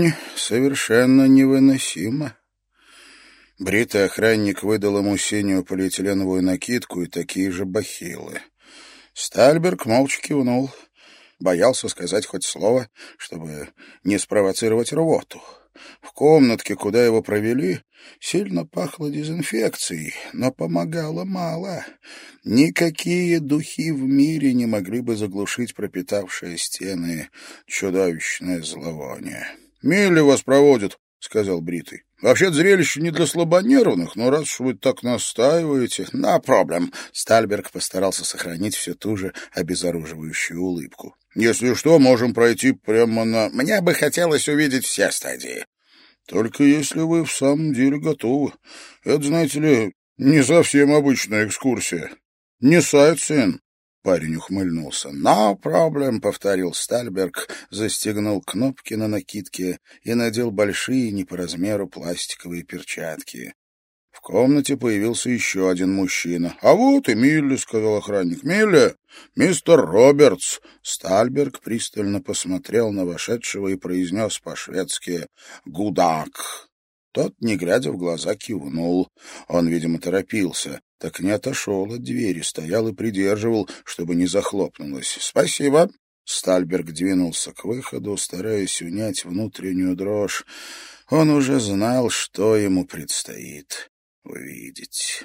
вонь совершенно невыносима. Бритый охранник выдал ему синюю полиэтиленовую накидку и такие же бахилы. Стальберг молча кивнул, боялся сказать хоть слово, чтобы не спровоцировать рвоту. В комнатке, куда его провели, сильно пахло дезинфекцией, но помогало мало. Никакие духи в мире не могли бы заглушить пропитавшие стены чудовищное зловоние. «Милли вас проводит», — сказал Бритый. «Вообще-то зрелище не для слабонервных, но раз вы так настаиваете...» «На проблем», — Стальберг постарался сохранить всю ту же обезоруживающую улыбку. «Если что, можем пройти прямо на...» «Мне бы хотелось увидеть все стадии». «Только если вы в самом деле готовы. Это, знаете ли, не совсем обычная экскурсия. Не сайтсин. Парень ухмыльнулся. «No problem», — повторил Стальберг, застегнул кнопки на накидке и надел большие, не по размеру, пластиковые перчатки. В комнате появился еще один мужчина. «А вот и Милли», — сказал охранник. «Милли, мистер Робертс». Стальберг пристально посмотрел на вошедшего и произнес по-шведски «Гудак». Тот, не глядя в глаза, кивнул. Он, видимо, торопился. Так не отошел от двери, стоял и придерживал, чтобы не захлопнулась. «Спасибо». Стальберг двинулся к выходу, стараясь унять внутреннюю дрожь. Он уже знал, что ему предстоит увидеть.